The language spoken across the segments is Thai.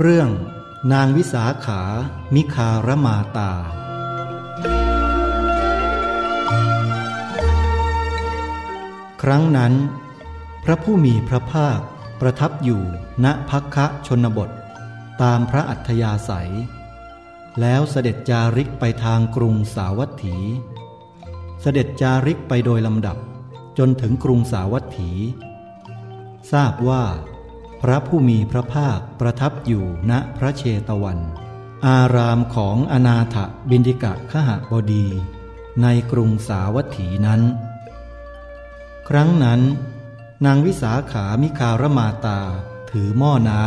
เรื่องนางวิสาขา มิคารมาตา ครั้งนั้น พระผู้มีพระภาคประทับอยู่ณพักคะชนบท ตามพระอัธยาศัย แล้วเสด็จจาริกไปทางกรุงสาวัตถี เสด็จจาริกไปโดยลำดับจนถึงกรุงสาวัตถี ทราบว่า พระผู้มีพระภาคประทับอยู่ณพระเชตวัน อารามของอนาถบินดิกะขหบดี ในกรุงสาวัตถีนั้น ครั้งนั้น นางวิสาขามิคารมาตาถือหม้อน้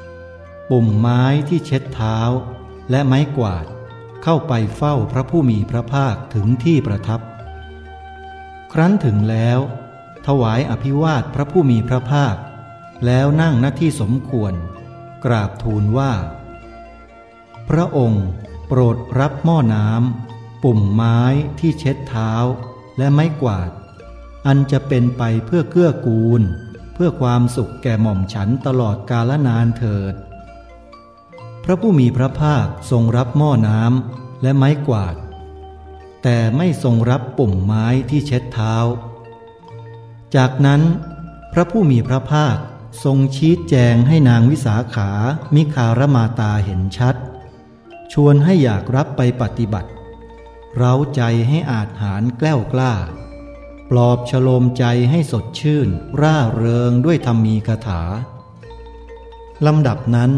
ำปุ่มไม้ที่เช็ดเท้า และไม้กวาดเข้าไปเฝ้าพระผู้มีพระภาคถึงที่ประทับ ครั้นถึงแล้ว ถวายอภิวาทพระผู้มีพระภาค แล้วนั่งหน้าที่สมควร กราบทูลว่า พระองค์โปรดรับหม้อน้ำปุ่มไม้ที่เช็ดเท้า และไม้กวาด อันจะเป็นไปเพื่อเกื้อกูล เพื่อความสุขแก่หม่อมฉันตลอดกาลนานเถิด พระผู้มีพระภาคทรงรับหม้อน้ำและไม้กวาด แต่ไม่ทรงรับปุ่มไม้ที่เช็ดเท้า จากนั้นพระผู้มีพระภาค ทรงชี้แจงให้นางวิสาขา มิคารมาตาเห็นชัด ชวนให้อยากรับไปปฏิบัติ เร้าใจให้อาจหารแกล้วกล้า ปลอบฉโลมใจให้สดชื่น ร่าเริงด้วยธรรมีคาถาลำดับนั้น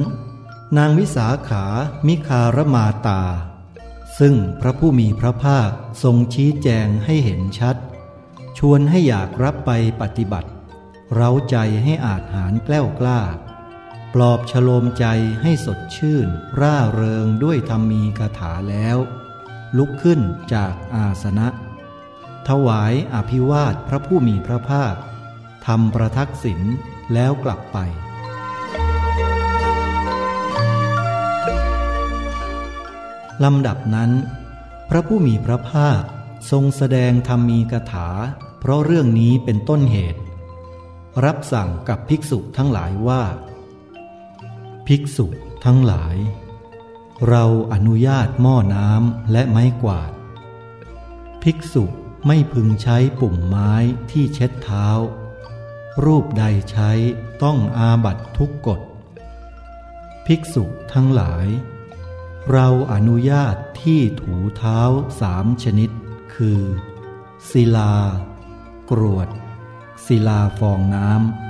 นางวิสาขา มิคารมาตา ซึ่งพระผู้มีพระภาคทรงชี้แจงให้เห็นชัด ชวนให้อยากรับไปปฏิบัติ เร้าใจให้อาจหารแกล้วกล้า ปลอบฉโลมใจให้สดชื่น ร่าเริงด้วยธรรมีคาถาแล้ว ลุกขึ้นจากอาสนะ ถวายอภิวาทพระผู้มีพระภาคทำประทักษิณแล้วกลับไป ลำดับนั้น พระผู้มีพระภาคทรงแสดงธรรมีกถา เพราะเรื่องนี้เป็นต้นเหตุ รับสั่งกับภิกษุทั้งหลายว่า ภิกษุทั้งหลาย เราอนุญาตหม้อน้ำและไม้กวาด ภิกษุไม่พึงใช้ปุ่มไม้ที่เช็ดเท้า รูปใดใช้ต้องอาบัตทุกกฎ ภิกษุทั้งหลาย เราอนุญาตที่ถูเท้าสามชนิด คือ ศิลา กรวด ศิลาฟองน้ำ